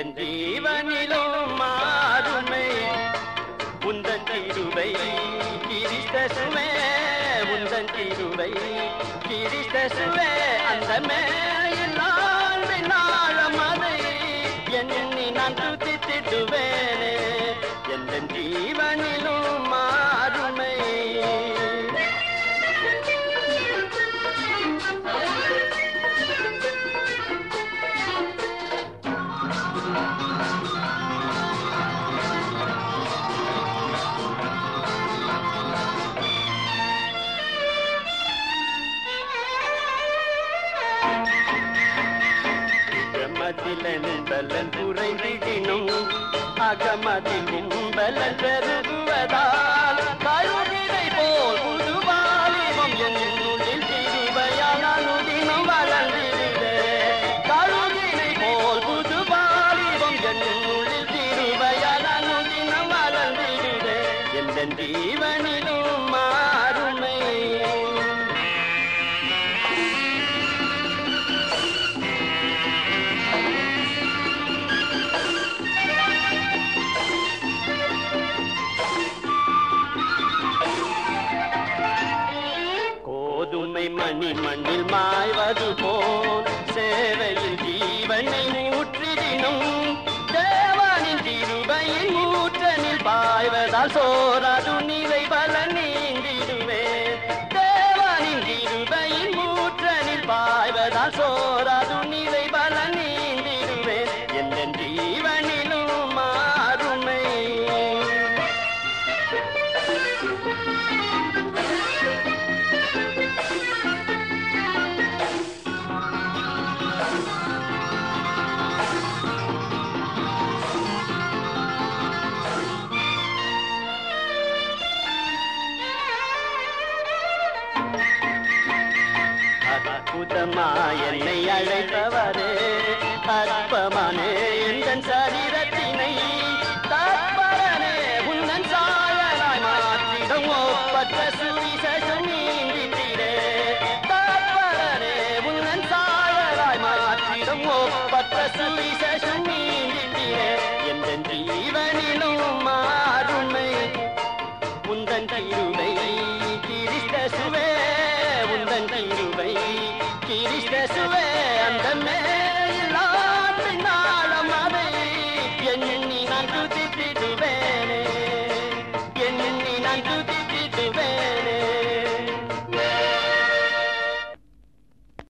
உந்தன் ஜீவனிலோ மாறுமே உந்தன் திருவை கிரிஸ்த சுவே உந்தன் திருவை கிரிஸ்த சுவே அந்தமே அகமதிலென்பலன் குறைவிடினும் அகமதில் பலன் பெருகுவதால் கழுவினை போல் புதுவாலிவம் என்னுள்ளில் திருவையால் அனுதினம் வளர்ந்திடுவே கழுவினை போல் புதுவாலிவம் என்னுள்ளில் திருவையால் அனுதினம் வளர்ந்திடுவே எந்த மண்ணில் மாய்வது போல் சேவையில் ஜீவனை ஊற்றிடினும் தேவனின் திருவையில் ஊற்றனில் பாய்வதால் சோராது நிலை பலனே அற்புதமா என்னை அழைப்பவரே அற்பமானே எந்தன் சரீரத்தினை தற்பரனே உன்னன் சாயலாய் மாற்றிடம் ஒப்பற்ற சுவிசேஷம் நீந்திட்டீரே தற்பரனே உன்னன் சாயலாய் மாற்றிடம் ஒப்பற்ற சுவிசேஷம் நீ की रिश्ते सुबह अंदर में